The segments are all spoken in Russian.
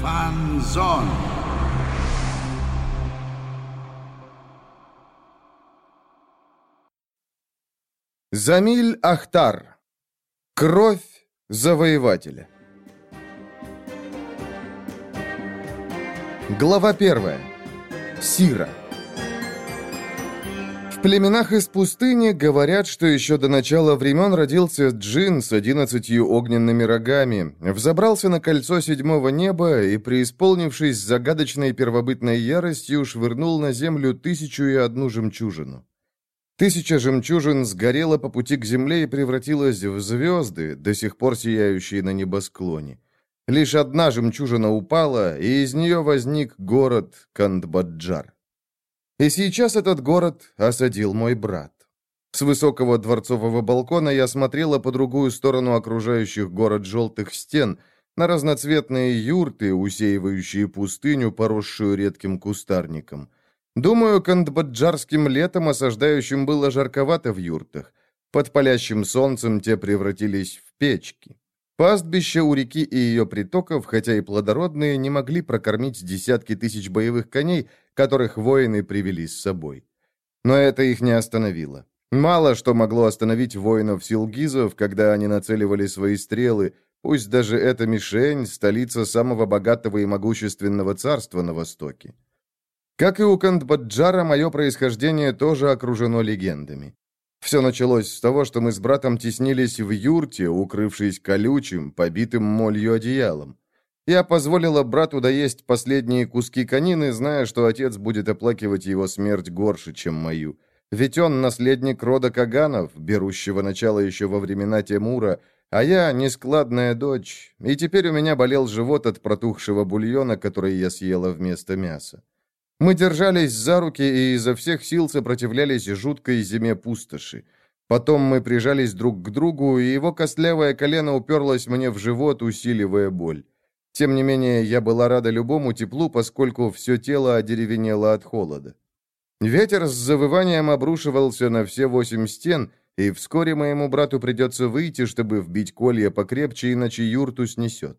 Фанзон. Замиль Ахтар. Кровь завоевателя. Глава первая. Сира. Племенах из пустыни говорят, что еще до начала времен родился джин с одиннадцатью огненными рогами, взобрался на кольцо седьмого неба и, преисполнившись загадочной первобытной яростью, швырнул на землю тысячу и одну жемчужину. Тысяча жемчужин сгорела по пути к земле и превратилась в звезды, до сих пор сияющие на небосклоне. Лишь одна жемчужина упала, и из нее возник город Кандбаджар. И сейчас этот город осадил мой брат. С высокого дворцового балкона я смотрела по другую сторону окружающих город желтых стен, на разноцветные юрты, усеивающие пустыню, поросшую редким кустарником. Думаю, кандбаджарским летом осаждающим было жарковато в юртах. Под палящим солнцем те превратились в печки. Пастбища у реки и ее притоков, хотя и плодородные, не могли прокормить десятки тысяч боевых коней, которых воины привели с собой. Но это их не остановило. Мало что могло остановить воинов-силгизов, когда они нацеливали свои стрелы, пусть даже эта мишень – столица самого богатого и могущественного царства на Востоке. Как и у Кандбаджара, мое происхождение тоже окружено легендами. Все началось с того, что мы с братом теснились в юрте, укрывшись колючим, побитым молью одеялом. Я позволила брату доесть последние куски конины, зная, что отец будет оплакивать его смерть горше, чем мою. Ведь он наследник рода Каганов, берущего начало еще во времена Тимура, а я нескладная дочь, и теперь у меня болел живот от протухшего бульона, который я съела вместо мяса. Мы держались за руки и изо всех сил сопротивлялись жуткой зиме пустоши. Потом мы прижались друг к другу, и его костлявое колено уперлось мне в живот, усиливая боль. Тем не менее, я была рада любому теплу, поскольку все тело одеревенело от холода. Ветер с завыванием обрушивался на все восемь стен, и вскоре моему брату придется выйти, чтобы вбить колья покрепче, иначе юрту снесет.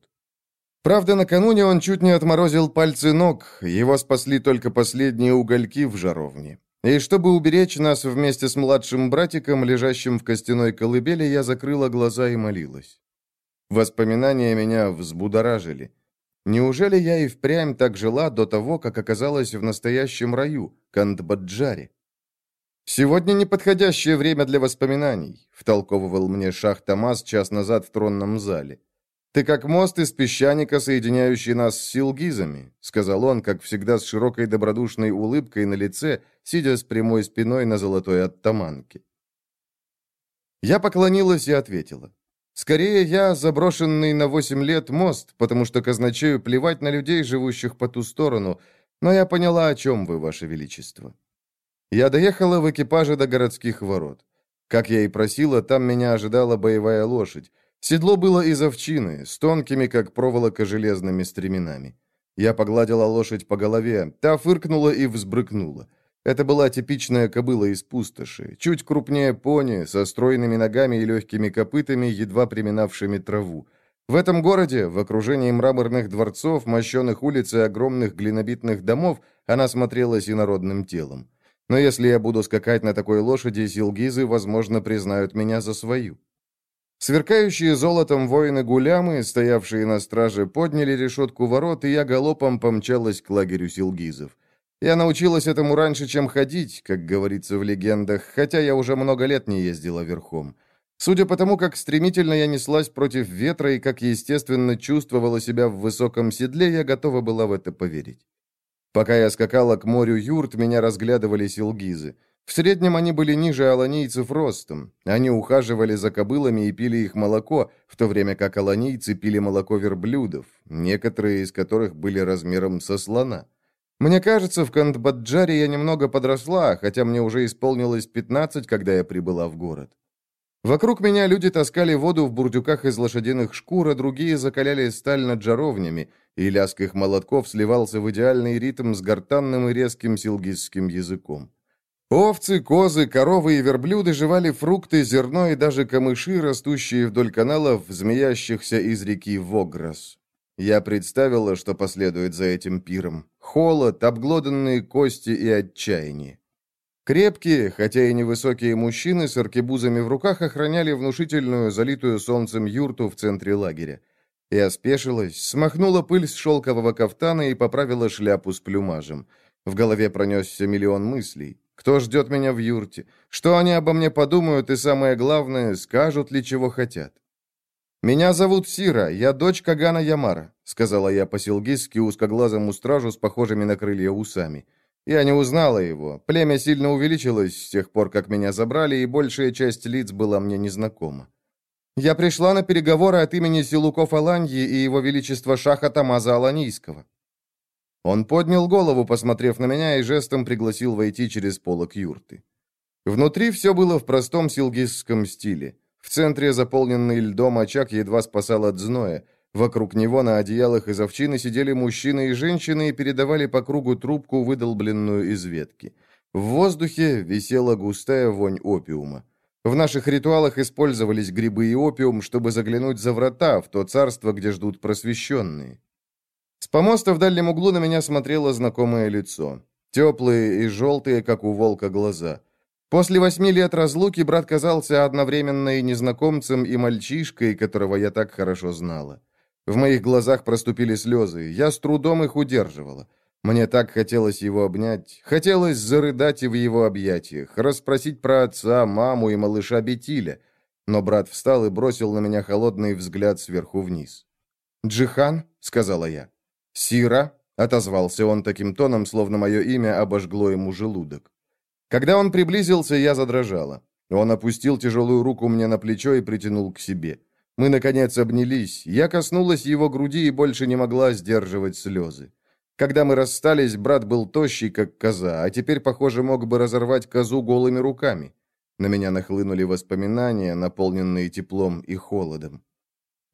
Правда, накануне он чуть не отморозил пальцы ног, его спасли только последние угольки в жаровне. И чтобы уберечь нас вместе с младшим братиком, лежащим в костяной колыбели, я закрыла глаза и молилась. Воспоминания меня взбудоражили. Неужели я и впрямь так жила до того, как оказалась в настоящем раю, Кандбаджаре? «Сегодня неподходящее время для воспоминаний», — втолковывал мне Шах Тамас час назад в тронном зале. «Ты как мост из песчаника, соединяющий нас с силгизами», сказал он, как всегда, с широкой добродушной улыбкой на лице, сидя с прямой спиной на золотой оттаманке. Я поклонилась и ответила. «Скорее я заброшенный на восемь лет мост, потому что казначею плевать на людей, живущих по ту сторону, но я поняла, о чем вы, ваше величество». Я доехала в экипаже до городских ворот. Как я и просила, там меня ожидала боевая лошадь. Седло было из овчины, с тонкими, как проволока, железными стременами. Я погладила лошадь по голове, та фыркнула и взбрыкнула. Это была типичная кобыла из пустоши, чуть крупнее пони, со стройными ногами и легкими копытами, едва приминавшими траву. В этом городе, в окружении мраморных дворцов, мощенных улиц и огромных глинобитных домов, она смотрелась инородным телом. Но если я буду скакать на такой лошади, силгизы, возможно, признают меня за свою. Сверкающие золотом воины-гулямы, стоявшие на страже, подняли решетку ворот, и я галопом помчалась к лагерю силгизов. Я научилась этому раньше, чем ходить, как говорится в легендах, хотя я уже много лет не ездила верхом. Судя по тому, как стремительно я неслась против ветра и как естественно чувствовала себя в высоком седле, я готова была в это поверить. Пока я скакала к морю юрт, меня разглядывали силгизы. В среднем они были ниже аланийцев ростом. Они ухаживали за кобылами и пили их молоко, в то время как аланийцы пили молоко верблюдов, некоторые из которых были размером со слона. Мне кажется, в Кандбаджаре я немного подросла, хотя мне уже исполнилось 15, когда я прибыла в город. Вокруг меня люди таскали воду в бурдюках из лошадиных шкур, а другие закаляли сталь над жаровнями, и лязг их молотков сливался в идеальный ритм с гортанным и резким силгизским языком. Овцы, козы, коровы и верблюды жевали фрукты, зерно и даже камыши, растущие вдоль каналов, змеящихся из реки Вогрос. Я представила, что последует за этим пиром. Холод, обглоданные кости и отчаяние. Крепкие, хотя и невысокие мужчины с аркебузами в руках охраняли внушительную, залитую солнцем юрту в центре лагеря. Я спешилась, смахнула пыль с шелкового кафтана и поправила шляпу с плюмажем. В голове пронесся миллион мыслей. Кто ждет меня в юрте? Что они обо мне подумают и, самое главное, скажут ли, чего хотят? «Меня зовут Сира, я дочь Кагана Ямара», — сказала я по-силгистски узкоглазому стражу с похожими на крылья усами. Я не узнала его. Племя сильно увеличилось с тех пор, как меня забрали, и большая часть лиц была мне незнакома. Я пришла на переговоры от имени Силуков Аланьи и его величества Шаха Тамаза Аланийского. Он поднял голову, посмотрев на меня, и жестом пригласил войти через полок юрты. Внутри все было в простом силгизском стиле. В центре заполненный льдом очаг едва спасал от зноя. Вокруг него на одеялах из овчины сидели мужчины и женщины и передавали по кругу трубку, выдолбленную из ветки. В воздухе висела густая вонь опиума. В наших ритуалах использовались грибы и опиум, чтобы заглянуть за врата, в то царство, где ждут просвещенные. С помоста в дальнем углу на меня смотрело знакомое лицо. Теплые и желтые, как у волка, глаза. После восьми лет разлуки брат казался одновременно и незнакомцем, и мальчишкой, которого я так хорошо знала. В моих глазах проступили слезы, я с трудом их удерживала. Мне так хотелось его обнять, хотелось зарыдать и в его объятиях, расспросить про отца, маму и малыша Бетиля. Но брат встал и бросил на меня холодный взгляд сверху вниз. «Джихан?» — сказала я. «Сира?» — отозвался он таким тоном, словно мое имя обожгло ему желудок. Когда он приблизился, я задрожала. Он опустил тяжелую руку мне на плечо и притянул к себе. Мы, наконец, обнялись. Я коснулась его груди и больше не могла сдерживать слезы. Когда мы расстались, брат был тощий, как коза, а теперь, похоже, мог бы разорвать козу голыми руками. На меня нахлынули воспоминания, наполненные теплом и холодом.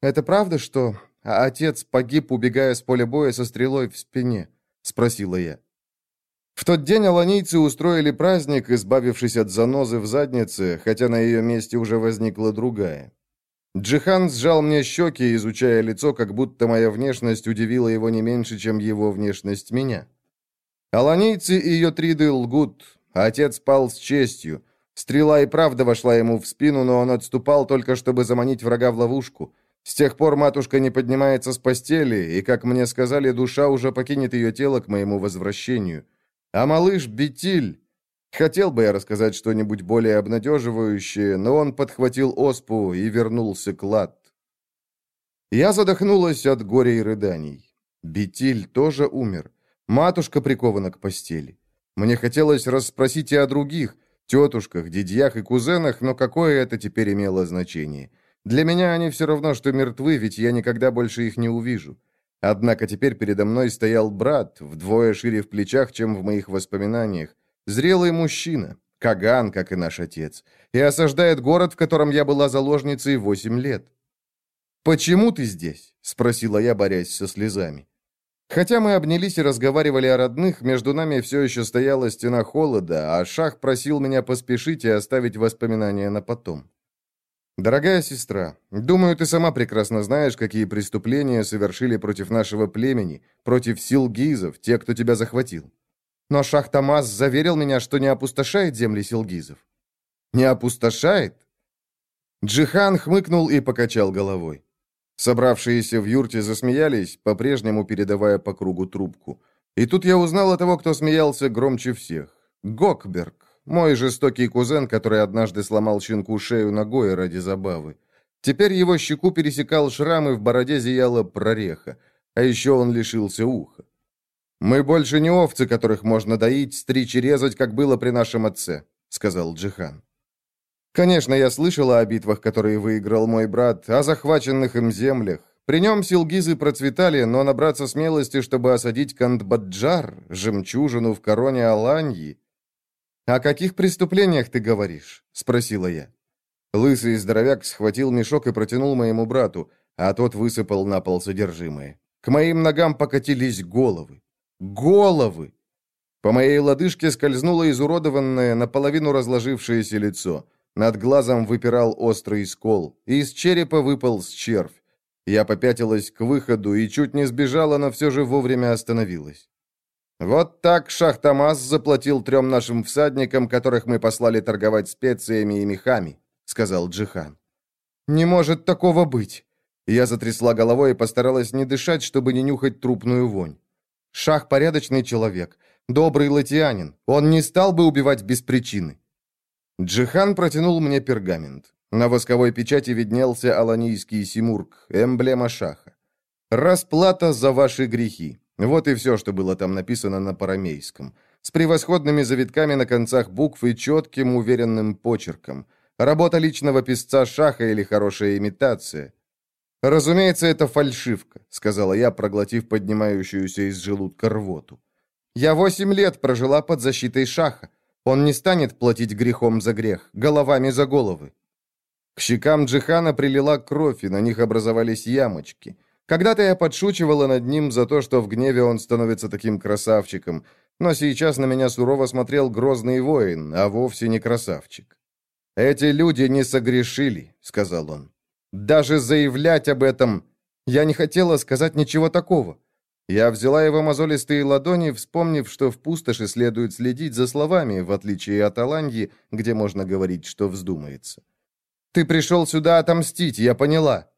«Это правда, что отец погиб, убегая с поля боя со стрелой в спине?» — спросила я. В тот день аланийцы устроили праздник, избавившись от занозы в заднице, хотя на ее месте уже возникла другая. Джихан сжал мне щеки, изучая лицо, как будто моя внешность удивила его не меньше, чем его внешность меня. Аланийцы и ее триды лгут. Отец пал с честью. Стрела и правда вошла ему в спину, но он отступал только, чтобы заманить врага в ловушку. С тех пор матушка не поднимается с постели, и, как мне сказали, душа уже покинет ее тело к моему возвращению. А малыш Бетиль... Хотел бы я рассказать что-нибудь более обнадеживающее, но он подхватил оспу и вернулся к лад. Я задохнулась от горя и рыданий. Бетиль тоже умер. Матушка прикована к постели. Мне хотелось расспросить и о других, тетушках, дядьях и кузенах, но какое это теперь имело значение? Для меня они все равно, что мертвы, ведь я никогда больше их не увижу. Однако теперь передо мной стоял брат, вдвое шире в плечах, чем в моих воспоминаниях. Зрелый мужчина, Каган, как и наш отец, и осаждает город, в котором я была заложницей восемь лет. «Почему ты здесь?» — спросила я, борясь со слезами. Хотя мы обнялись и разговаривали о родных, между нами все еще стояла стена холода, а Шах просил меня поспешить и оставить воспоминания на потом. «Дорогая сестра, думаю, ты сама прекрасно знаешь, какие преступления совершили против нашего племени, против сил гизов, те, кто тебя захватил. Но Шахтамаз заверил меня, что не опустошает земли силгизов». «Не опустошает?» Джихан хмыкнул и покачал головой. Собравшиеся в юрте засмеялись, по-прежнему передавая по кругу трубку. И тут я узнал о того, кто смеялся громче всех. Гокберг. Мой жестокий кузен, который однажды сломал щенку шею ногой ради забавы. Теперь его щеку пересекал шрам, и в бороде зияла прореха. А еще он лишился уха. «Мы больше не овцы, которых можно доить, стричь и резать, как было при нашем отце», — сказал Джихан. «Конечно, я слышала о битвах, которые выиграл мой брат, о захваченных им землях. При нем силгизы процветали, но набраться смелости, чтобы осадить Кандбаджар, жемчужину в короне Аланьи, «О каких преступлениях ты говоришь?» — спросила я. Лысый здоровяк схватил мешок и протянул моему брату, а тот высыпал на пол содержимое. К моим ногам покатились головы. Головы! По моей лодыжке скользнуло изуродованное, наполовину разложившееся лицо. Над глазом выпирал острый скол. Из черепа выпал червь. Я попятилась к выходу и чуть не сбежала, но все же вовремя остановилась. Вот так Шахтамаз заплатил трем нашим всадникам, которых мы послали торговать специями и мехами, сказал Джихан. Не может такого быть. Я затрясла головой и постаралась не дышать, чтобы не нюхать трупную вонь. Шах порядочный человек, добрый латианин. Он не стал бы убивать без причины. Джихан протянул мне пергамент. На восковой печати виднелся аланийский симург, эмблема шаха. «Расплата за ваши грехи». Вот и все, что было там написано на парамейском. С превосходными завитками на концах букв и четким, уверенным почерком. Работа личного писца шаха или хорошая имитация. «Разумеется, это фальшивка», — сказала я, проглотив поднимающуюся из желудка рвоту. «Я восемь лет прожила под защитой шаха. Он не станет платить грехом за грех, головами за головы. К щекам Джихана прилила кровь, и на них образовались ямочки. Когда-то я подшучивала над ним за то, что в гневе он становится таким красавчиком, но сейчас на меня сурово смотрел грозный воин, а вовсе не красавчик. «Эти люди не согрешили», — сказал он. «Даже заявлять об этом...» Я не хотела сказать ничего такого. Я взяла его мозолистые ладони, вспомнив, что в пустоши следует следить за словами, в отличие от Аланьи, где можно говорить, что вздумается. Ты пришел сюда отомстить, я поняла».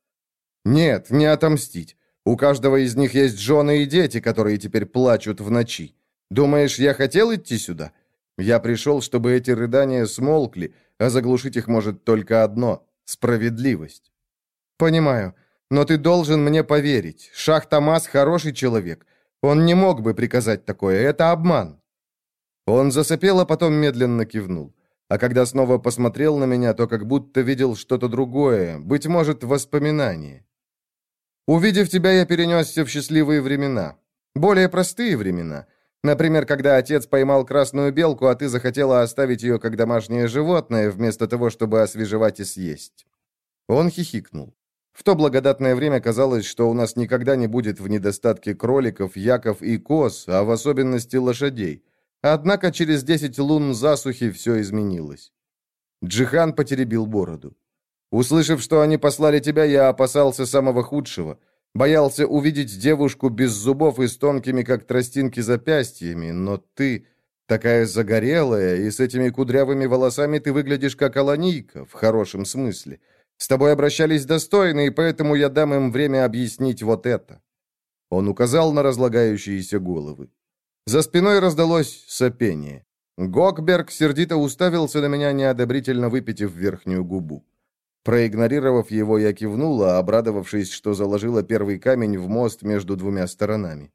«Нет, не отомстить. У каждого из них есть жены и дети, которые теперь плачут в ночи. Думаешь, я хотел идти сюда? Я пришел, чтобы эти рыдания смолкли, а заглушить их может только одно — справедливость». «Понимаю, но ты должен мне поверить. Шах Тамас хороший человек. Он не мог бы приказать такое, это обман». Он засопел, а потом медленно кивнул а когда снова посмотрел на меня, то как будто видел что-то другое, быть может, воспоминание. Увидев тебя, я перенесся в счастливые времена. Более простые времена. Например, когда отец поймал красную белку, а ты захотела оставить ее как домашнее животное, вместо того, чтобы освежевать и съесть. Он хихикнул. В то благодатное время казалось, что у нас никогда не будет в недостатке кроликов, яков и коз, а в особенности лошадей. Однако через десять лун засухи все изменилось. Джихан потеребил бороду. Услышав, что они послали тебя, я опасался самого худшего. Боялся увидеть девушку без зубов и с тонкими, как тростинки, запястьями, но ты такая загорелая, и с этими кудрявыми волосами ты выглядишь как аланийка, в хорошем смысле. С тобой обращались достойно, и поэтому я дам им время объяснить вот это». Он указал на разлагающиеся головы. За спиной раздалось сопение. Гокберг сердито уставился на меня, неодобрительно выпитив верхнюю губу. Проигнорировав его, я кивнула, обрадовавшись, что заложила первый камень в мост между двумя сторонами.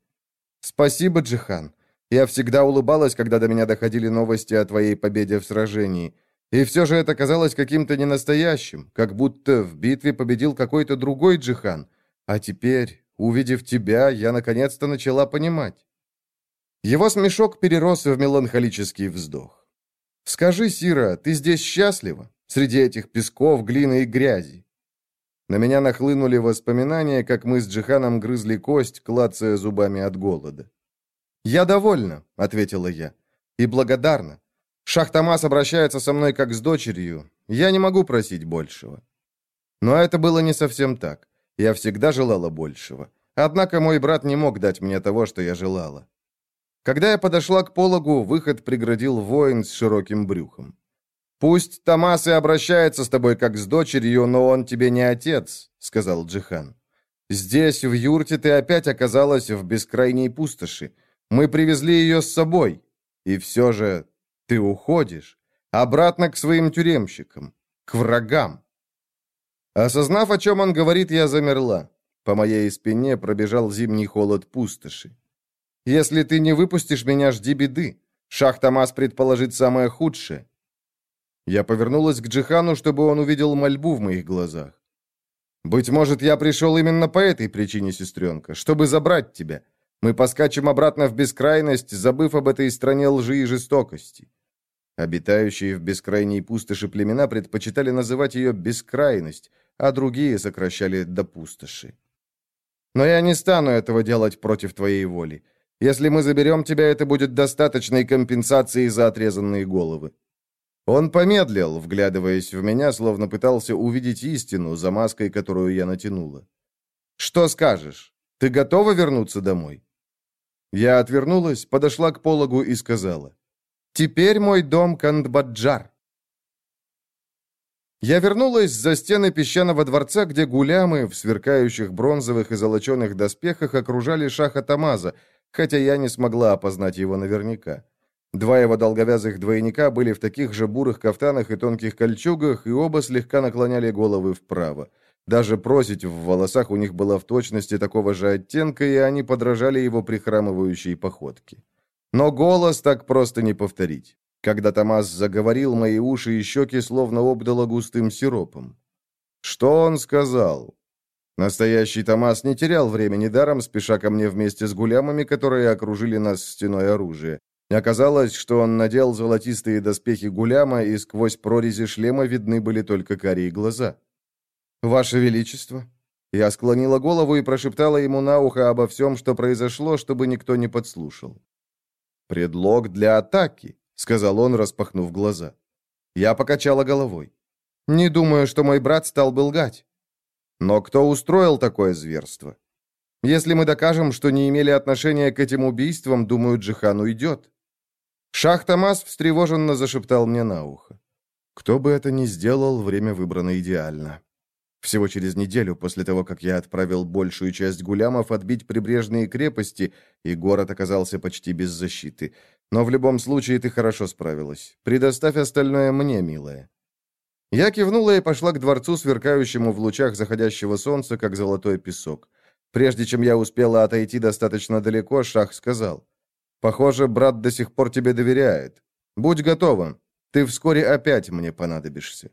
«Спасибо, Джихан. Я всегда улыбалась, когда до меня доходили новости о твоей победе в сражении. И все же это казалось каким-то ненастоящим, как будто в битве победил какой-то другой Джихан. А теперь, увидев тебя, я наконец-то начала понимать. Его смешок перерос в меланхолический вздох. «Скажи, Сира, ты здесь счастлива? Среди этих песков, глины и грязи?» На меня нахлынули воспоминания, как мы с Джиханом грызли кость, клацая зубами от голода. «Я довольна», — ответила я, — «и благодарна. Шахтамас обращается со мной как с дочерью. Я не могу просить большего». Но это было не совсем так. Я всегда желала большего. Однако мой брат не мог дать мне того, что я желала. Когда я подошла к пологу, выход преградил воин с широким брюхом. «Пусть Томас и обращается с тобой как с дочерью, но он тебе не отец», — сказал Джихан. «Здесь, в юрте, ты опять оказалась в бескрайней пустоши. Мы привезли ее с собой. И все же ты уходишь. Обратно к своим тюремщикам. К врагам». Осознав, о чем он говорит, я замерла. По моей спине пробежал зимний холод пустоши. Если ты не выпустишь меня, жди беды. Шах Тамас предположит самое худшее». Я повернулась к Джихану, чтобы он увидел мольбу в моих глазах. «Быть может, я пришел именно по этой причине, сестренка, чтобы забрать тебя. Мы поскачем обратно в бескрайность, забыв об этой стране лжи и жестокости». Обитающие в бескрайней пустоши племена предпочитали называть ее «бескрайность», а другие сокращали до пустоши. «Но я не стану этого делать против твоей воли. Если мы заберем тебя, это будет достаточной компенсацией за отрезанные головы». Он помедлил, вглядываясь в меня, словно пытался увидеть истину за маской, которую я натянула. «Что скажешь? Ты готова вернуться домой?» Я отвернулась, подошла к пологу и сказала. «Теперь мой дом Кандбаджар». Я вернулась за стены песчаного дворца, где гулямы в сверкающих бронзовых и золоченых доспехах окружали шаха Тамаза, хотя я не смогла опознать его наверняка. Два его долговязых двойника были в таких же бурых кафтанах и тонких кольчугах, и оба слегка наклоняли головы вправо. Даже просить в волосах у них была в точности такого же оттенка, и они подражали его прихрамывающей походке. Но голос так просто не повторить. Когда Томас заговорил, мои уши и щеки словно обдало густым сиропом. Что он сказал? Настоящий Томас не терял времени даром, спеша ко мне вместе с гулямами, которые окружили нас стеной оружия. Оказалось, что он надел золотистые доспехи гуляма, и сквозь прорези шлема видны были только карие глаза. «Ваше Величество!» Я склонила голову и прошептала ему на ухо обо всем, что произошло, чтобы никто не подслушал. «Предлог для атаки», — сказал он, распахнув глаза. Я покачала головой. «Не думаю, что мой брат стал бы лгать». «Но кто устроил такое зверство?» «Если мы докажем, что не имели отношения к этим убийствам, думаю, Джихан уйдет». Шах Тамас встревоженно зашептал мне на ухо. «Кто бы это ни сделал, время выбрано идеально». Всего через неделю после того, как я отправил большую часть гулямов отбить прибрежные крепости, и город оказался почти без защиты. Но в любом случае ты хорошо справилась. Предоставь остальное мне, милая». Я кивнула и пошла к дворцу, сверкающему в лучах заходящего солнца, как золотой песок. Прежде чем я успела отойти достаточно далеко, Шах сказал, «Похоже, брат до сих пор тебе доверяет. Будь готова. Ты вскоре опять мне понадобишься».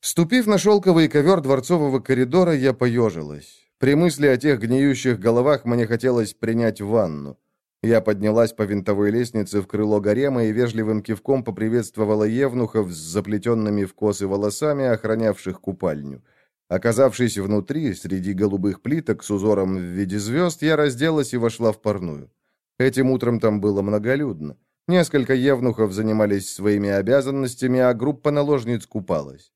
Ступив на шелковый ковер дворцового коридора, я поежилась. При мысли о тех гниющих головах мне хотелось принять ванну. Я поднялась по винтовой лестнице в крыло гарема и вежливым кивком поприветствовала евнухов с заплетенными в косы волосами, охранявших купальню. Оказавшись внутри, среди голубых плиток с узором в виде звезд, я разделась и вошла в парную. Этим утром там было многолюдно. Несколько евнухов занимались своими обязанностями, а группа наложниц купалась.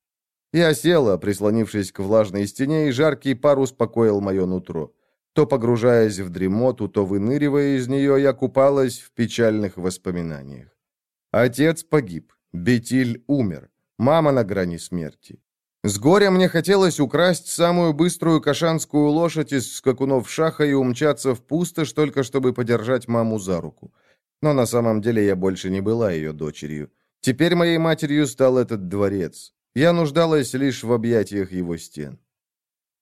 Я села, прислонившись к влажной стене, и жаркий пар успокоил мое нутро. То погружаясь в дремоту, то выныривая из нее, я купалась в печальных воспоминаниях. Отец погиб, Бетиль умер, мама на грани смерти. С горя мне хотелось украсть самую быструю кашанскую лошадь из скакунов шаха и умчаться в пустошь, только чтобы подержать маму за руку. Но на самом деле я больше не была ее дочерью. Теперь моей матерью стал этот дворец. Я нуждалась лишь в объятиях его стен.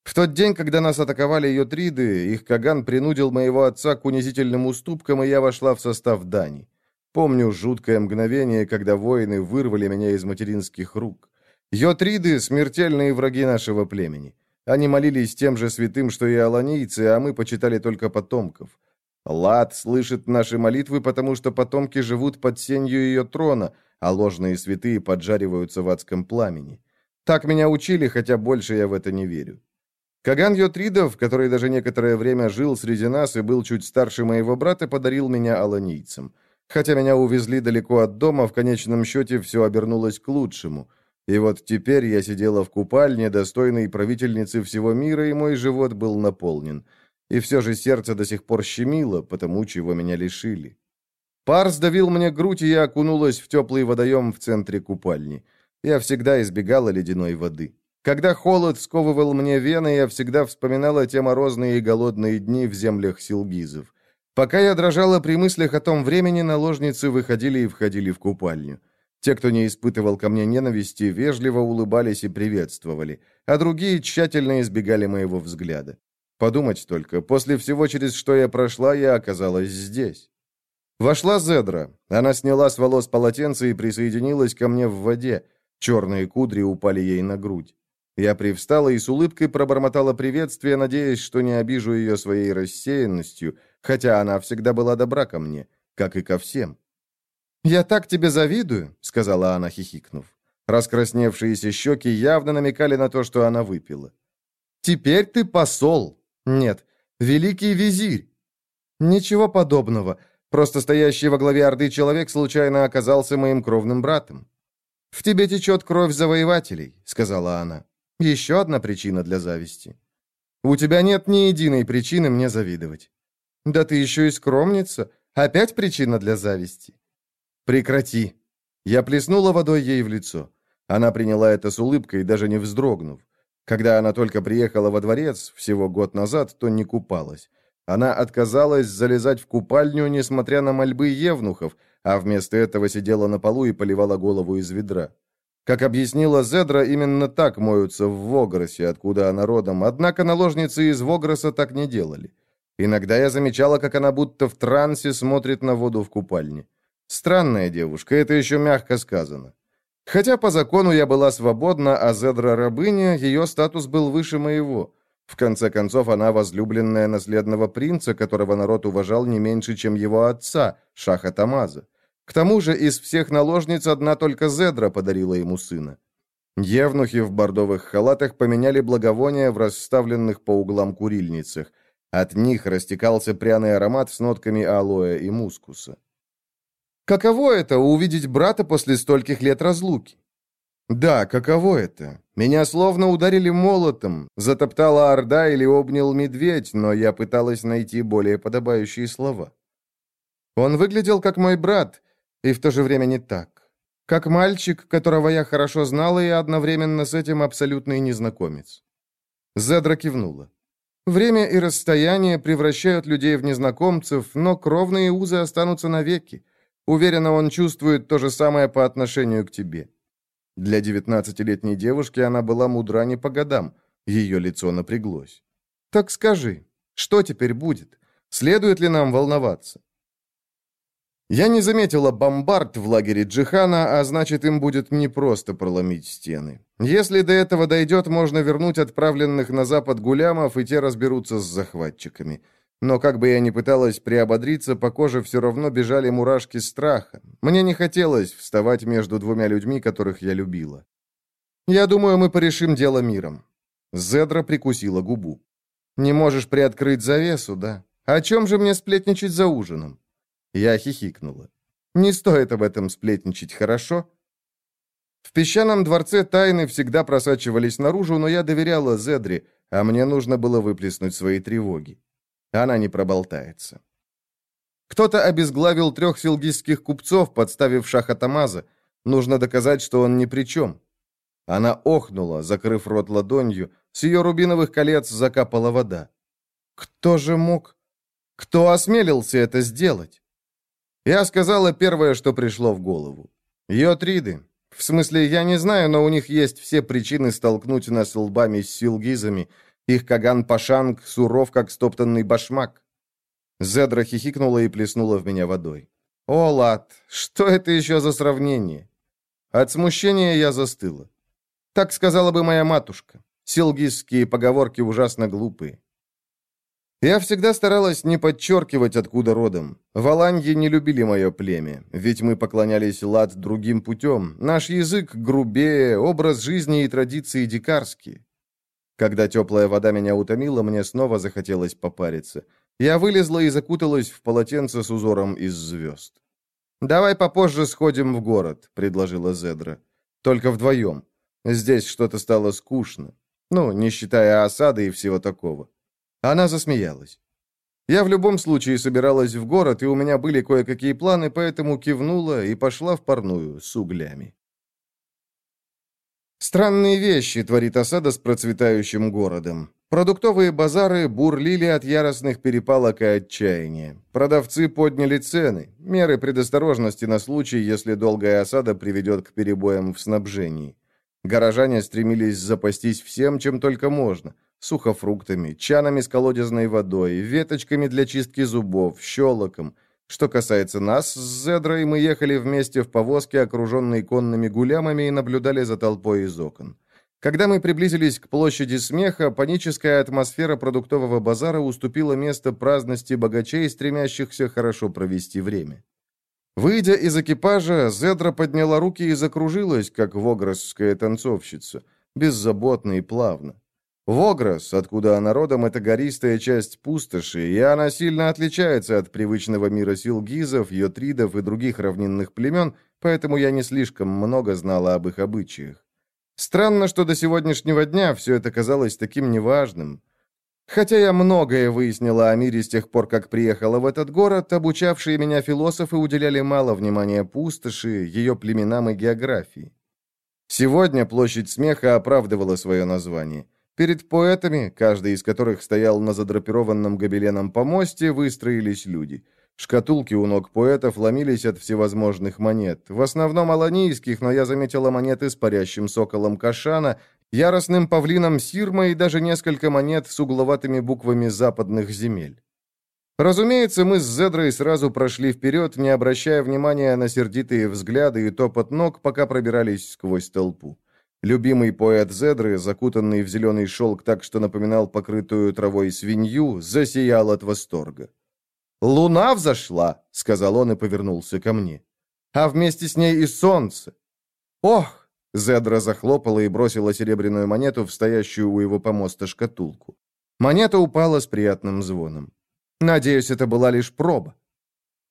В тот день, когда нас атаковали йотриды, их Каган принудил моего отца к унизительным уступкам, и я вошла в состав Дани. Помню жуткое мгновение, когда воины вырвали меня из материнских рук. Йотриды — смертельные враги нашего племени. Они молились тем же святым, что и аланийцы, а мы почитали только потомков. Лад слышит наши молитвы, потому что потомки живут под сенью ее трона — а ложные святые поджариваются в адском пламени. Так меня учили, хотя больше я в это не верю. Каган Йотридов, который даже некоторое время жил среди нас и был чуть старше моего брата, подарил меня аланийцам. Хотя меня увезли далеко от дома, в конечном счете все обернулось к лучшему. И вот теперь я сидела в купальне, достойной правительницы всего мира, и мой живот был наполнен. И все же сердце до сих пор щемило, потому чего меня лишили. Пар сдавил мне грудь, и я окунулась в теплый водоем в центре купальни. Я всегда избегала ледяной воды. Когда холод сковывал мне вены, я всегда вспоминала те морозные и голодные дни в землях силгизов. Пока я дрожала при мыслях о том времени, наложницы выходили и входили в купальню. Те, кто не испытывал ко мне ненависти, вежливо улыбались и приветствовали, а другие тщательно избегали моего взгляда. Подумать только, после всего, через что я прошла, я оказалась здесь. Вошла Зедра. Она сняла с волос полотенце и присоединилась ко мне в воде. Черные кудри упали ей на грудь. Я привстала и с улыбкой пробормотала приветствие, надеясь, что не обижу ее своей рассеянностью, хотя она всегда была добра ко мне, как и ко всем. «Я так тебе завидую», — сказала она, хихикнув. Раскрасневшиеся щеки явно намекали на то, что она выпила. «Теперь ты посол. Нет, великий визирь. «Ничего подобного. Просто стоящий во главе Орды человек случайно оказался моим кровным братом». «В тебе течет кровь завоевателей», — сказала она. «Еще одна причина для зависти». «У тебя нет ни единой причины мне завидовать». «Да ты еще и скромница. Опять причина для зависти». «Прекрати». Я плеснула водой ей в лицо. Она приняла это с улыбкой, даже не вздрогнув. Когда она только приехала во дворец, всего год назад, то не купалась. Она отказалась залезать в купальню, несмотря на мольбы евнухов, а вместо этого сидела на полу и поливала голову из ведра. Как объяснила Зедра, именно так моются в Вогросе, откуда она родом, однако наложницы из Вогроса так не делали. Иногда я замечала, как она будто в трансе смотрит на воду в купальне. Странная девушка, это еще мягко сказано. Хотя по закону я была свободна, а Зедра рабыня, ее статус был выше моего. В конце концов, она возлюбленная наследного принца, которого народ уважал не меньше, чем его отца, Шаха Тамаза. К тому же из всех наложниц одна только Зедра подарила ему сына. Евнухи в бордовых халатах поменяли благовония в расставленных по углам курильницах. От них растекался пряный аромат с нотками алоэ и мускуса. Каково это — увидеть брата после стольких лет разлуки? Да, каково это? Меня словно ударили молотом, затоптала орда или обнял медведь, но я пыталась найти более подобающие слова. Он выглядел как мой брат, и в то же время не так. Как мальчик, которого я хорошо знала, и одновременно с этим абсолютный незнакомец. Зедра кивнула. Время и расстояние превращают людей в незнакомцев, но кровные узы останутся навеки. Уверена, он чувствует то же самое по отношению к тебе. Для девятнадцатилетней девушки она была мудра не по годам. Ее лицо напряглось. Так скажи, что теперь будет? Следует ли нам волноваться? Я не заметила бомбард в лагере Джихана, а значит, им будет непросто проломить стены. Если до этого дойдет, можно вернуть отправленных на запад гулямов, и те разберутся с захватчиками. Но как бы я ни пыталась приободриться, по коже все равно бежали мурашки страха. Мне не хотелось вставать между двумя людьми, которых я любила. «Я думаю, мы порешим дело миром». Зедра прикусила губу. «Не можешь приоткрыть завесу, да? О чем же мне сплетничать за ужином?» Я хихикнула. «Не стоит об этом сплетничать, хорошо?» В песчаном дворце тайны всегда просачивались наружу, но я доверяла Зедре, а мне нужно было выплеснуть свои тревоги. Она не проболтается. Кто-то обезглавил трех силгизских купцов, подставив шаха Тамаза. Нужно доказать, что он ни при чем. Она охнула, закрыв рот ладонью. С ее рубиновых колец закапала вода. Кто же мог? Кто осмелился это сделать? Я сказала первое, что пришло в голову. Йотриды. В смысле, я не знаю, но у них есть все причины столкнуть нас лбами с силгизами — их Каган-Пашанг суров, как стоптанный башмак. Зедра хихикнула и плеснула в меня водой. «О, Лад, что это еще за сравнение?» От смущения я застыла. Так сказала бы моя матушка. Силгизские поговорки ужасно глупые. Я всегда старалась не подчеркивать, откуда родом. Валаньи не любили мое племя, ведь мы поклонялись лад другим путем. Наш язык грубее, образ жизни и традиции дикарские. Когда теплая вода меня утомила, мне снова захотелось попариться. Я вылезла и закуталась в полотенце с узором из звезд. «Давай попозже сходим в город», — предложила Зедра. «Только вдвоем. Здесь что-то стало скучно. Ну, не считая осады и всего такого». Она засмеялась. Я в любом случае собиралась в город, и у меня были кое-какие планы, поэтому кивнула и пошла в парную с углями. Странные вещи творит осада с процветающим городом. Продуктовые базары бурлили от яростных перепалок и отчаяния. Продавцы подняли цены, меры предосторожности на случай, если долгая осада приведет к перебоям в снабжении. Горожане стремились запастись всем, чем только можно. Сухофруктами, чанами с колодезной водой, веточками для чистки зубов, щелоком – что касается нас, с Зедрой мы ехали вместе в повозке, окруженной конными гулямами, и наблюдали за толпой из окон. Когда мы приблизились к площади смеха, паническая атмосфера продуктового базара уступила место праздности богачей, стремящихся хорошо провести время. Выйдя из экипажа, Зедра подняла руки и закружилась, как вогросская танцовщица, беззаботно и плавно. Вогрос, откуда она родом, это гористая часть пустоши, и она сильно отличается от привычного мира силгизов, йотридов и других равнинных племен, поэтому я не слишком много знала об их обычаях. Странно, что до сегодняшнего дня все это казалось таким неважным. Хотя я многое выяснила о мире с тех пор, как приехала в этот город, обучавшие меня философы уделяли мало внимания пустоши, ее племенам и географии. Сегодня площадь смеха оправдывала свое название – Перед поэтами, каждый из которых стоял на задрапированном гобеленом помосте, выстроились люди. Шкатулки у ног поэтов ломились от всевозможных монет. В основном аланийских, но я заметила монеты с парящим соколом Кашана, яростным павлином Сирма и даже несколько монет с угловатыми буквами западных земель. Разумеется, мы с Зедрой сразу прошли вперед, не обращая внимания на сердитые взгляды и топот ног, пока пробирались сквозь толпу. Любимый поэт Зедры, закутанный в зеленый шелк так, что напоминал покрытую травой свинью, засиял от восторга. «Луна взошла!» — сказал он и повернулся ко мне. «А вместе с ней и солнце!» «Ох!» — Зедра захлопала и бросила серебряную монету в стоящую у его помоста шкатулку. Монета упала с приятным звоном. «Надеюсь, это была лишь проба».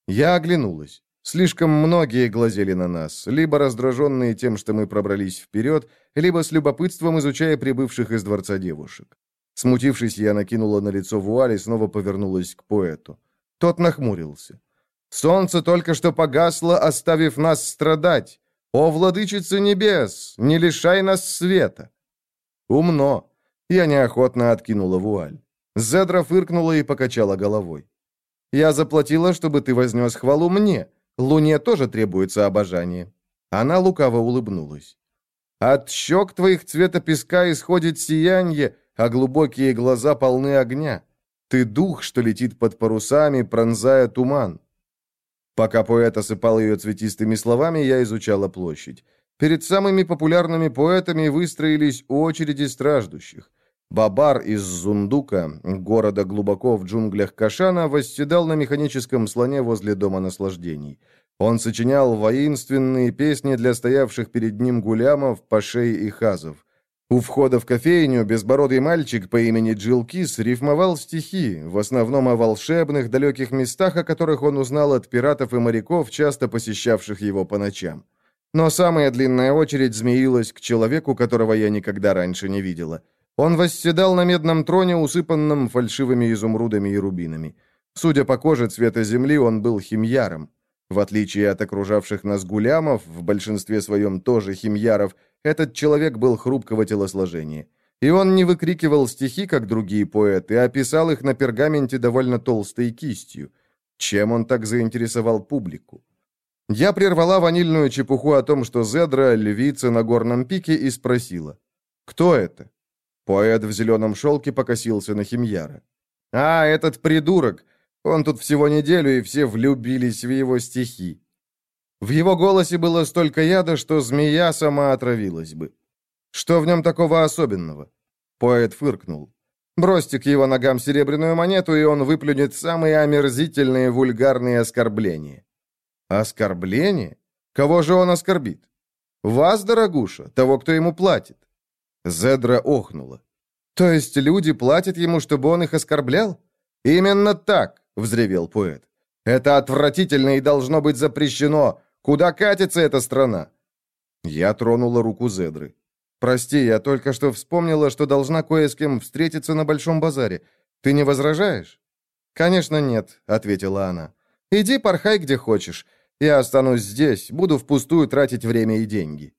Я оглянулась. Слишком многие глазели на нас, либо раздраженные тем, что мы пробрались вперед, либо с любопытством изучая прибывших из дворца девушек. Смутившись, я накинула на лицо вуаль и снова повернулась к поэту. Тот нахмурился. «Солнце только что погасло, оставив нас страдать. О, владычица небес, не лишай нас света!» «Умно!» Я неохотно откинула вуаль. Зедра фыркнула и покачала головой. «Я заплатила, чтобы ты вознес хвалу мне, Луне тоже требуется обожание». Она лукаво улыбнулась. «От щек твоих цвета песка исходит сияние, а глубокие глаза полны огня. Ты дух, что летит под парусами, пронзая туман». Пока поэт осыпал ее цветистыми словами, я изучала площадь. Перед самыми популярными поэтами выстроились очереди страждущих. Бабар из Зундука, города глубоко в джунглях Кашана, восседал на механическом слоне возле Дома наслаждений. Он сочинял воинственные песни для стоявших перед ним гулямов, пашей и хазов. У входа в кофейню безбородый мальчик по имени Джилкис рифмовал стихи, в основном о волшебных далеких местах, о которых он узнал от пиратов и моряков, часто посещавших его по ночам. Но самая длинная очередь змеилась к человеку, которого я никогда раньше не видела – он восседал на медном троне, усыпанном фальшивыми изумрудами и рубинами. Судя по коже цвета земли, он был химьяром. В отличие от окружавших нас гулямов, в большинстве своем тоже химьяров, этот человек был хрупкого телосложения. И он не выкрикивал стихи, как другие поэты, а писал их на пергаменте довольно толстой кистью. Чем он так заинтересовал публику? Я прервала ванильную чепуху о том, что Зедра — львица на горном пике, и спросила, «Кто это?» Поэт в зеленом шелке покосился на Химьяра. «А, этот придурок! Он тут всего неделю, и все влюбились в его стихи». В его голосе было столько яда, что змея сама отравилась бы. «Что в нем такого особенного?» Поэт фыркнул. «Бросьте к его ногам серебряную монету, и он выплюнет самые омерзительные вульгарные оскорбления». «Оскорбление? Кого же он оскорбит?» «Вас, дорогуша, того, кто ему платит». Зедра охнула. «То есть люди платят ему, чтобы он их оскорблял?» «Именно так!» — взревел поэт. «Это отвратительно и должно быть запрещено! Куда катится эта страна?» Я тронула руку Зедры. «Прости, я только что вспомнила, что должна кое с кем встретиться на Большом базаре. Ты не возражаешь?» «Конечно нет», — ответила она. «Иди порхай где хочешь. Я останусь здесь, буду впустую тратить время и деньги».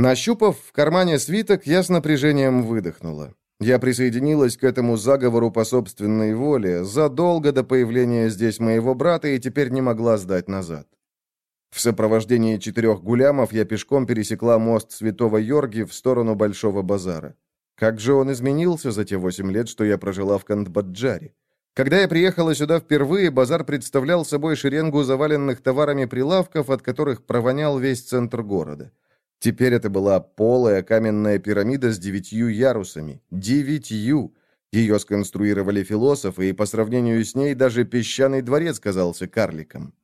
Нащупав в кармане свиток, я с напряжением выдохнула. Я присоединилась к этому заговору по собственной воле задолго до появления здесь моего брата и теперь не могла сдать назад. В сопровождении четырех гулямов я пешком пересекла мост Святого Йорги в сторону Большого базара. Как же он изменился за те восемь лет, что я прожила в Кандбаджаре? Когда я приехала сюда впервые, базар представлял собой шеренгу заваленных товарами прилавков, от которых провонял весь центр города. Теперь это была полая каменная пирамида с девятью ярусами. Девятью! Ее сконструировали философы, и по сравнению с ней даже песчаный дворец казался карликом.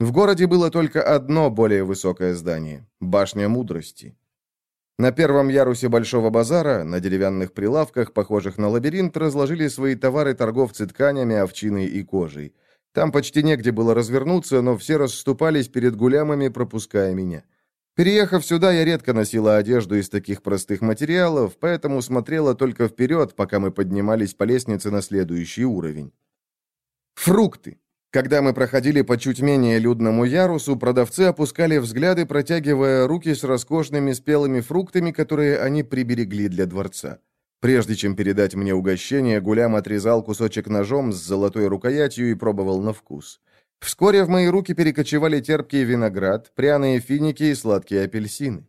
В городе было только одно более высокое здание – башня мудрости. На первом ярусе Большого базара, на деревянных прилавках, похожих на лабиринт, разложили свои товары торговцы тканями, овчиной и кожей. Там почти негде было развернуться, но все расступались перед гулямами, пропуская меня. Переехав сюда, я редко носила одежду из таких простых материалов, поэтому смотрела только вперед, пока мы поднимались по лестнице на следующий уровень. Фрукты. Когда мы проходили по чуть менее людному ярусу, продавцы опускали взгляды, протягивая руки с роскошными спелыми фруктами, которые они приберегли для дворца. Прежде чем передать мне угощение, Гулям отрезал кусочек ножом с золотой рукоятью и пробовал на вкус. Вскоре в мои руки перекочевали терпкий виноград, пряные финики и сладкие апельсины.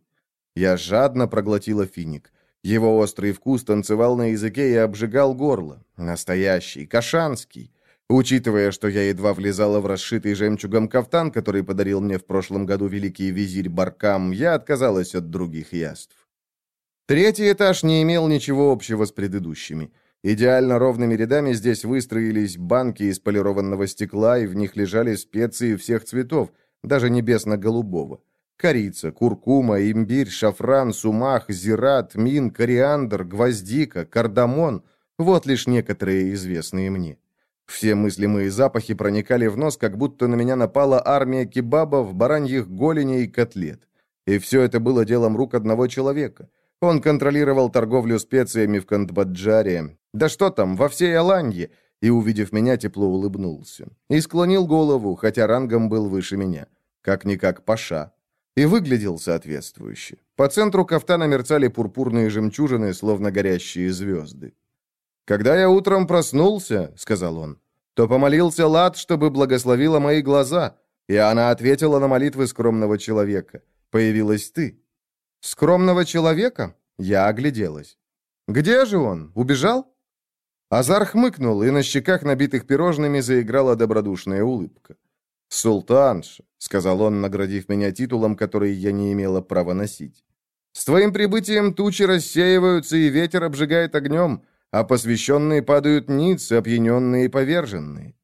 Я жадно проглотила финик. Его острый вкус танцевал на языке и обжигал горло. Настоящий, кашанский. Учитывая, что я едва влезала в расшитый жемчугом кафтан, который подарил мне в прошлом году великий визирь Баркам, я отказалась от других яств. Третий этаж не имел ничего общего с предыдущими. Идеально ровными рядами здесь выстроились банки из полированного стекла, и в них лежали специи всех цветов, даже небесно-голубого. Корица, куркума, имбирь, шафран, сумах, зират, мин, кориандр, гвоздика, кардамон — вот лишь некоторые известные мне. Все мыслимые запахи проникали в нос, как будто на меня напала армия кебабов, бараньих голеней и котлет. И все это было делом рук одного человека. Он контролировал торговлю специями в Кандбаджаре. Да что там, во всей Аланье. И, увидев меня, тепло улыбнулся. И склонил голову, хотя рангом был выше меня. Как-никак паша. И выглядел соответствующе. По центру кафтана мерцали пурпурные жемчужины, словно горящие звезды. «Когда я утром проснулся», — сказал он, — «то помолился Лад, чтобы благословила мои глаза, и она ответила на молитвы скромного человека. Появилась ты». «Скромного человека?» Я огляделась. «Где же он? Убежал?» Азар хмыкнул, и на щеках, набитых пирожными, заиграла добродушная улыбка. «Султанша», — сказал он, наградив меня титулом, который я не имела права носить. «С твоим прибытием тучи рассеиваются, и ветер обжигает огнем а посвященные падают ниц, опьяненные и поверженные.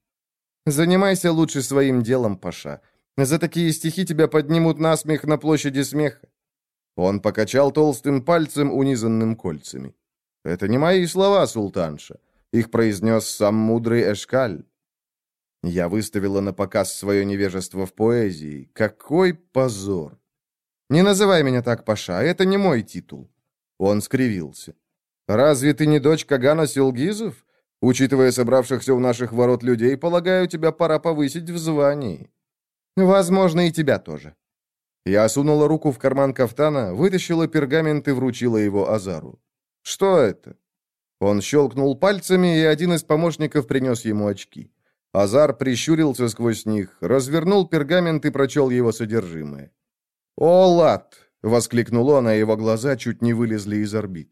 Занимайся лучше своим делом, Паша. За такие стихи тебя поднимут на смех на площади смеха. Он покачал толстым пальцем, унизанным кольцами. «Это не мои слова, султанша. Их произнес сам мудрый Эшкаль». Я выставила на показ свое невежество в поэзии. Какой позор! «Не называй меня так, Паша, это не мой титул». Он скривился. «Разве ты не дочь Кагана Силгизов? Учитывая собравшихся у наших ворот людей, полагаю, тебя пора повысить в звании». «Возможно, и тебя тоже». Я сунула руку в карман кафтана, вытащила пергамент и вручила его Азару. «Что это?» Он щелкнул пальцами, и один из помощников принес ему очки. Азар прищурился сквозь них, развернул пергамент и прочел его содержимое. «О, лад!» — воскликнул он, а его глаза чуть не вылезли из орбит.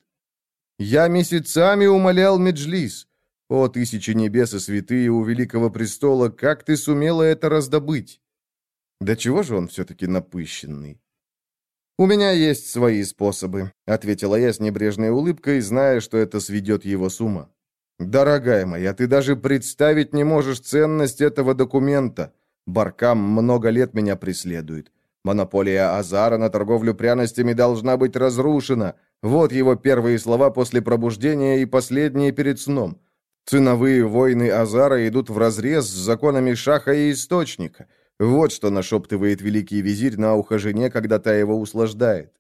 Я месяцами умолял Меджлис. О, тысячи небес и святые у Великого Престола, как ты сумела это раздобыть? Да чего же он все-таки напыщенный? «У меня есть свои способы», — ответила я с небрежной улыбкой, зная, что это сведет его с ума. «Дорогая моя, ты даже представить не можешь ценность этого документа. Баркам много лет меня преследует. Монополия Азара на торговлю пряностями должна быть разрушена. Вот его первые слова после пробуждения и последние перед сном. Ценовые войны Азара идут вразрез с законами Шаха и Источника. Вот что нашептывает великий визирь на ухо жене, когда та его услаждает.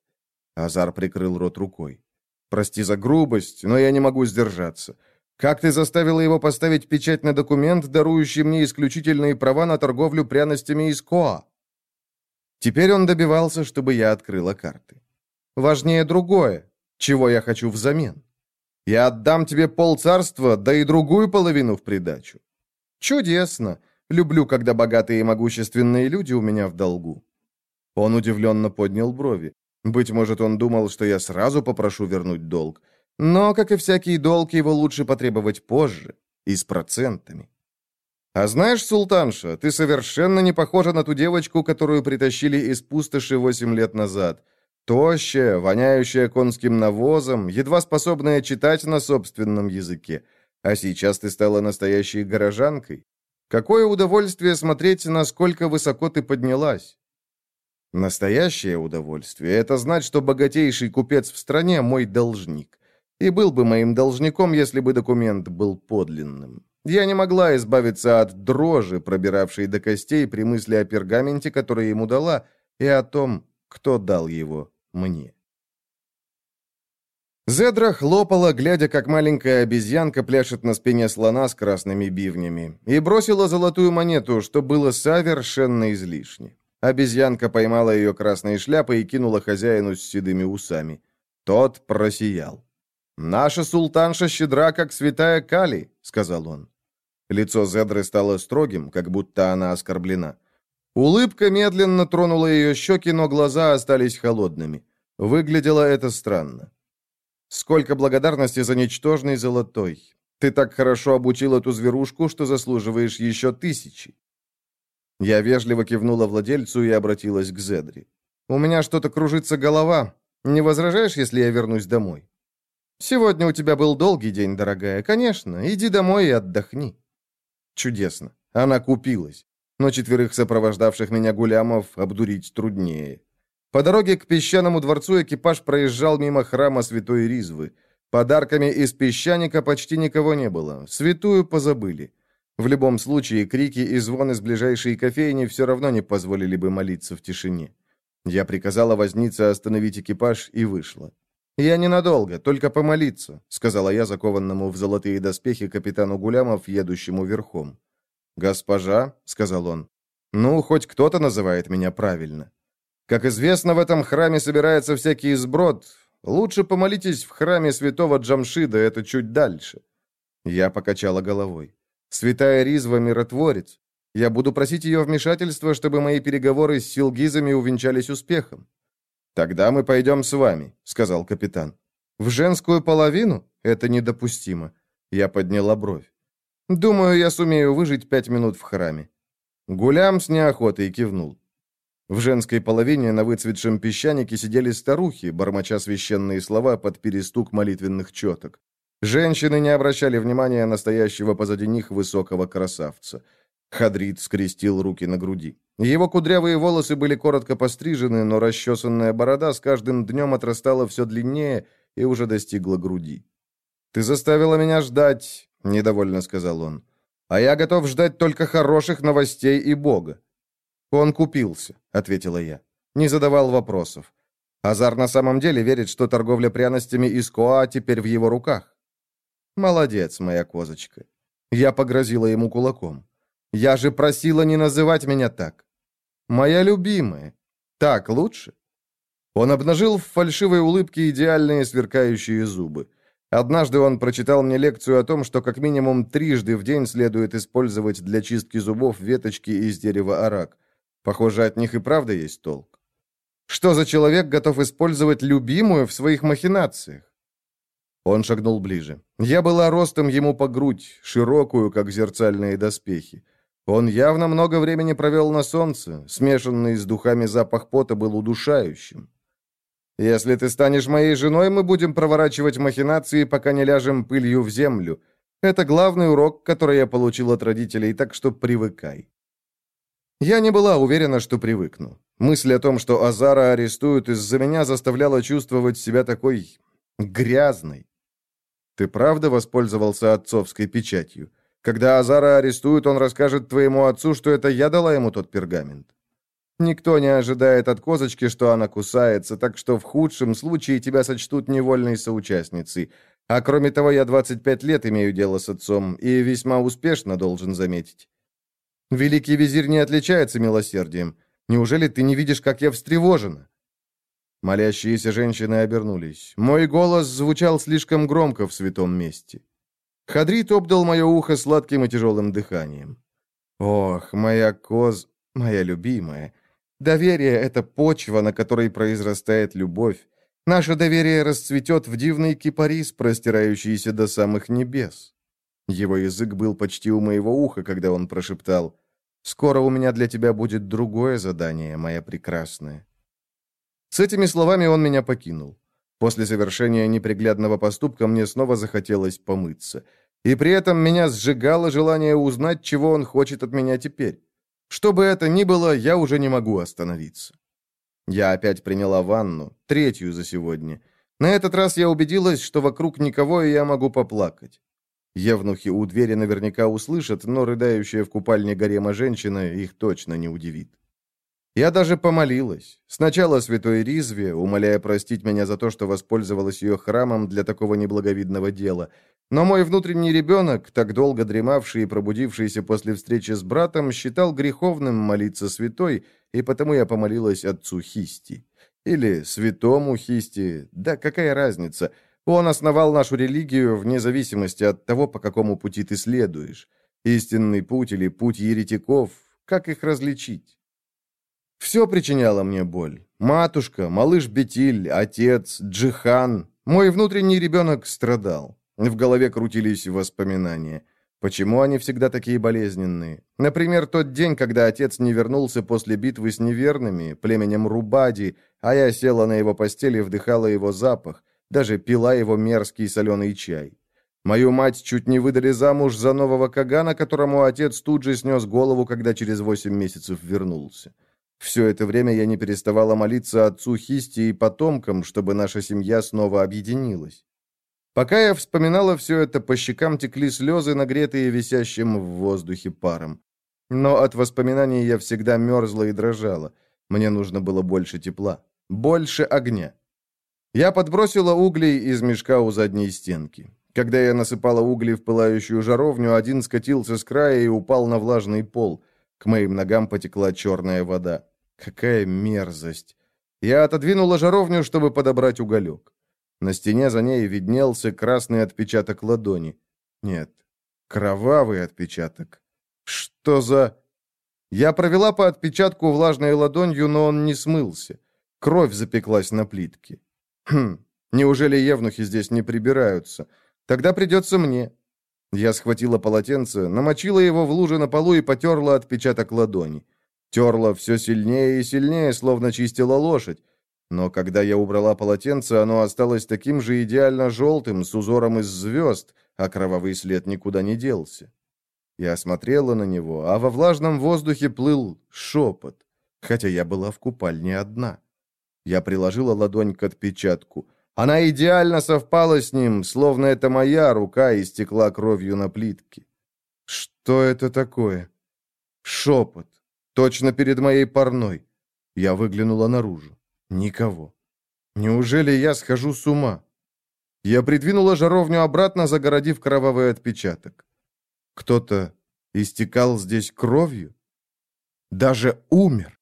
Азар прикрыл рот рукой. «Прости за грубость, но я не могу сдержаться. Как ты заставила его поставить печать на документ, дарующий мне исключительные права на торговлю пряностями из Коа?» Теперь он добивался, чтобы я открыла карты. «Важнее другое чего я хочу взамен. Я отдам тебе полцарства, да и другую половину в придачу. Чудесно. Люблю, когда богатые и могущественные люди у меня в долгу. Он удивленно поднял брови. Быть может, он думал, что я сразу попрошу вернуть долг. Но, как и всякий долг, его лучше потребовать позже и с процентами. А знаешь, султанша, ты совершенно не похожа на ту девочку, которую притащили из пустоши восемь лет назад. Тощая, воняющая конским навозом, едва способная читать на собственном языке. А сейчас ты стала настоящей горожанкой. Какое удовольствие смотреть, насколько высоко ты поднялась. Настоящее удовольствие – это знать, что богатейший купец в стране – мой должник. И был бы моим должником, если бы документ был подлинным. Я не могла избавиться от дрожи, пробиравшей до костей при мысли о пергаменте, который ему дала, и о том, кто дал его мне. Зедра хлопала, глядя, как маленькая обезьянка пляшет на спине слона с красными бивнями, и бросила золотую монету, что было совершенно излишне. Обезьянка поймала ее красные шляпы и кинула хозяину с седыми усами. Тот просиял. «Наша султанша щедра, как святая Кали», — сказал он. Лицо Зедры стало строгим, как будто она оскорблена. Улыбка медленно тронула ее щеки, но глаза остались холодными. Выглядело это странно. «Сколько благодарности за ничтожный золотой! Ты так хорошо обучил эту зверушку, что заслуживаешь еще тысячи!» Я вежливо кивнула владельцу и обратилась к Зедри. «У меня что-то кружится голова. Не возражаешь, если я вернусь домой?» «Сегодня у тебя был долгий день, дорогая. Конечно, иди домой и отдохни». Чудесно. Она купилась. Но четверых сопровождавших меня гулямов обдурить труднее. По дороге к песчаному дворцу экипаж проезжал мимо храма Святой Ризвы. Подарками из песчаника почти никого не было. Святую позабыли. В любом случае, крики и звон из ближайшей кофейни все равно не позволили бы молиться в тишине. Я приказала вознице остановить экипаж и вышла. «Я ненадолго, только помолиться», — сказала я закованному в золотые доспехи капитану Гулямов, едущему верхом. «Госпожа», — сказал он, — «ну, хоть кто-то называет меня правильно. Как известно, в этом храме собирается всякий сброд. Лучше помолитесь в храме святого Джамшида, это чуть дальше». Я покачала головой. «Святая Ризва — миротворец. Я буду просить ее вмешательства, чтобы мои переговоры с силгизами увенчались успехом». «Тогда мы пойдем с вами», — сказал капитан. «В женскую половину? Это недопустимо». Я подняла бровь. «Думаю, я сумею выжить пять минут в храме». Гулям с неохотой кивнул. В женской половине на выцветшем песчанике сидели старухи, бормоча священные слова под перестук молитвенных четок. Женщины не обращали внимания на стоящего позади них высокого красавца. Хадрид скрестил руки на груди. Его кудрявые волосы были коротко пострижены, но расчесанная борода с каждым днем отрастала все длиннее и уже достигла груди. «Ты заставила меня ждать», — недовольно сказал он. «А я готов ждать только хороших новостей и Бога». «Он купился», — ответила я. Не задавал вопросов. Азар на самом деле верит, что торговля пряностями из Коа теперь в его руках. «Молодец, моя козочка». Я погрозила ему кулаком. «Я же просила не называть меня так. «Моя любимая. Так лучше?» Он обнажил в фальшивой улыбке идеальные сверкающие зубы. Однажды он прочитал мне лекцию о том, что как минимум трижды в день следует использовать для чистки зубов веточки из дерева арак. Похоже, от них и правда есть толк. Что за человек готов использовать любимую в своих махинациях? Он шагнул ближе. Я была ростом ему по грудь, широкую, как зерцальные доспехи. Он явно много времени провел на солнце, смешанный с духами запах пота был удушающим. «Если ты станешь моей женой, мы будем проворачивать махинации, пока не ляжем пылью в землю. Это главный урок, который я получил от родителей, так что привыкай». Я не была уверена, что привыкну. Мысль о том, что Азара арестуют из-за меня, заставляла чувствовать себя такой... грязной. Ты правда воспользовался отцовской печатью? Когда Азара арестуют, он расскажет твоему отцу, что это я дала ему тот пергамент. Никто не ожидает от козочки, что она кусается, так что в худшем случае тебя сочтут невольной соучастницей. А кроме того, я 25 лет имею дело с отцом, и весьма успешно, должен заметить. Великий визирь не отличается милосердием. Неужели ты не видишь, как я встревожена?» Молящиеся женщины обернулись. Мой голос звучал слишком громко в святом месте. Хадрит обдал мое ухо сладким и тяжелым дыханием. «Ох, моя коз, моя любимая. Доверие — это почва, на которой произрастает любовь. Наше доверие расцветет в дивный кипарис, простирающийся до самых небес». Его язык был почти у моего уха, когда он прошептал «Скоро у меня для тебя будет другое задание, моя прекрасная». С этими словами он меня покинул. После совершения неприглядного поступка мне снова захотелось помыться. И при этом меня сжигало желание узнать, чего он хочет от меня теперь. Что бы это ни было, я уже не могу остановиться. Я опять приняла ванну, третью за сегодня. На этот раз я убедилась, что вокруг никого, и я могу поплакать. Евнухи у двери наверняка услышат, но рыдающая в купальне гарема женщина их точно не удивит. Я даже помолилась. Сначала святой Ризве, умоляя простить меня за то, что воспользовалась ее храмом для такого неблаговидного дела. Но мой внутренний ребенок, так долго дремавший и пробудившийся после встречи с братом, считал греховным молиться святой, и потому я помолилась отцу Хисти. Или святому Хисти, да какая разница. Он основал нашу религию вне зависимости от того, по какому пути ты следуешь. Истинный путь или путь еретиков, как их различить? Все причиняло мне боль. Матушка, малыш Бетиль, отец, Джихан. Мой внутренний ребенок страдал. В голове крутились воспоминания. Почему они всегда такие болезненные? Например, тот день, когда отец не вернулся после битвы с неверными, племенем Рубади, а я села на его постели и вдыхала его запах, даже пила его мерзкий соленый чай. Мою мать чуть не выдали замуж за нового Кагана, которому отец тут же снес голову, когда через восемь месяцев вернулся. Все это время я не переставала молиться отцу Хисти и потомкам, чтобы наша семья снова объединилась. Пока я вспоминала все это, по щекам текли слезы, нагретые висящим в воздухе паром. Но от воспоминаний я всегда мерзла и дрожала. Мне нужно было больше тепла, больше огня. Я подбросила углей из мешка у задней стенки. Когда я насыпала угли в пылающую жаровню, один скатился с края и упал на влажный пол. К моим ногам потекла черная вода. Какая мерзость! Я отодвинула жаровню, чтобы подобрать уголек. На стене за ней виднелся красный отпечаток ладони. Нет, кровавый отпечаток. Что за... Я провела по отпечатку влажной ладонью, но он не смылся. Кровь запеклась на плитке. Хм, неужели евнухи здесь не прибираются? Тогда придется мне. Я схватила полотенце, намочила его в луже на полу и потерла отпечаток ладони. Терла все сильнее и сильнее, словно чистила лошадь. Но когда я убрала полотенце, оно осталось таким же идеально желтым, с узором из звезд, а кровавый след никуда не делся. Я смотрела на него, а во влажном воздухе плыл шепот, хотя я была в купальне одна. Я приложила ладонь к отпечатку. Она идеально совпала с ним, словно это моя рука истекла кровью на плитке. Что это такое? Шепот. Точно перед моей парной. Я выглянула наружу. Никого. Неужели я схожу с ума? Я придвинула жаровню обратно, загородив кровавый отпечаток. Кто-то истекал здесь кровью? Даже умер.